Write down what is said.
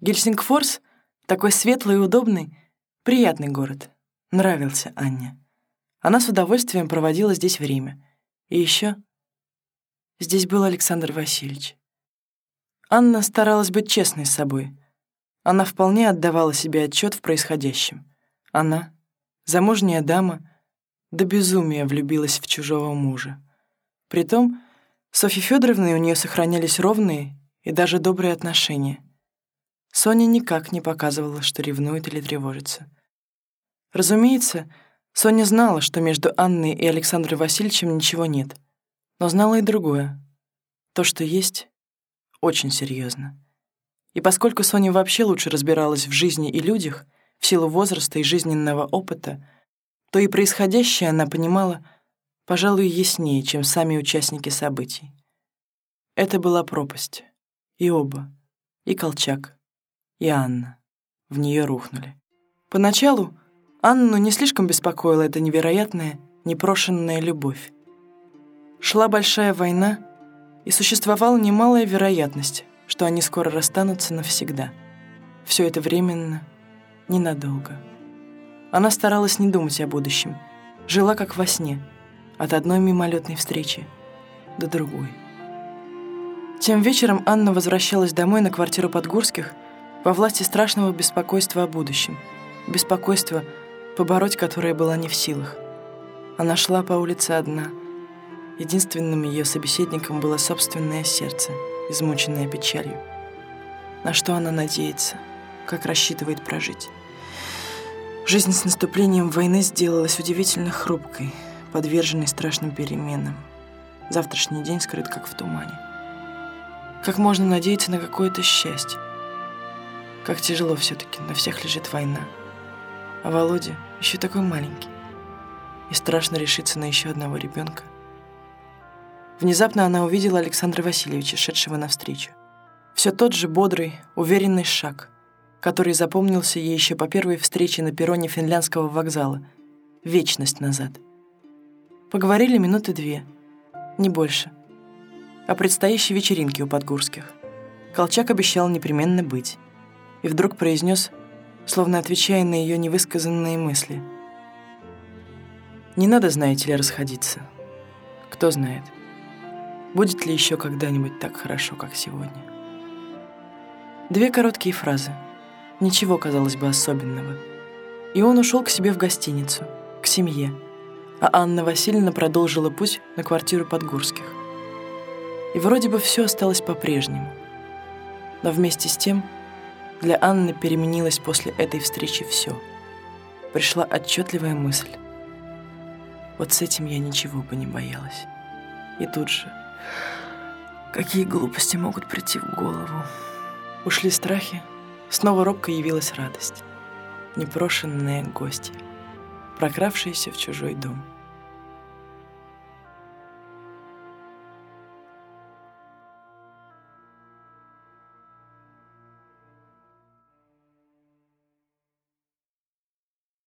Гельсингфорс, такой светлый и удобный, приятный город, нравился Анне. Она с удовольствием проводила здесь время. И еще здесь был Александр Васильевич. Анна старалась быть честной с собой. Она вполне отдавала себе отчет в происходящем. Она, замужняя дама, до безумия влюбилась в чужого мужа. Притом, Софьи Федоровны у нее сохранялись ровные и даже добрые отношения. Соня никак не показывала, что ревнует или тревожится. Разумеется, Соня знала, что между Анной и Александром Васильевичем ничего нет, но знала и другое. То, что есть, очень серьезно. И поскольку Соня вообще лучше разбиралась в жизни и людях, в силу возраста и жизненного опыта, то и происходящее она понимала, пожалуй, яснее, чем сами участники событий. Это была пропасть. И оба, и Колчак, и Анна, в нее рухнули. Поначалу Анну не слишком беспокоила эта невероятная, непрошенная любовь. Шла большая война, и существовала немалая вероятность, что они скоро расстанутся навсегда. Все это временно, ненадолго. Она старалась не думать о будущем, жила как во сне, от одной мимолетной встречи до другой. Тем вечером Анна возвращалась домой на квартиру Подгорских во власти страшного беспокойства о будущем, беспокойства, побороть которое была не в силах. Она шла по улице одна. Единственным ее собеседником было собственное сердце, измученное печалью. На что она надеется, как рассчитывает прожить. Жизнь с наступлением войны сделалась удивительно хрупкой, подверженной страшным переменам. Завтрашний день скрыт как в тумане. Как можно надеяться на какое-то счастье? Как тяжело все-таки, на всех лежит война. А Володя еще такой маленький. И страшно решиться на еще одного ребенка. Внезапно она увидела Александра Васильевича, шедшего навстречу. Все тот же бодрый, уверенный шаг, который запомнился ей еще по первой встрече на перроне финляндского вокзала, вечность назад. Поговорили минуты две, не больше — о предстоящей вечеринке у Подгурских. Колчак обещал непременно быть. И вдруг произнес, словно отвечая на ее невысказанные мысли. «Не надо, знаете ли, расходиться. Кто знает, будет ли еще когда-нибудь так хорошо, как сегодня». Две короткие фразы. Ничего, казалось бы, особенного. И он ушел к себе в гостиницу, к семье, а Анна Васильевна продолжила путь на квартиру Подгурских. И вроде бы все осталось по-прежнему. Но вместе с тем для Анны переменилось после этой встречи все. Пришла отчетливая мысль. Вот с этим я ничего бы не боялась. И тут же... Какие глупости могут прийти в голову? Ушли страхи, снова робко явилась радость. Непрошенные гости, прокравшиеся в чужой дом.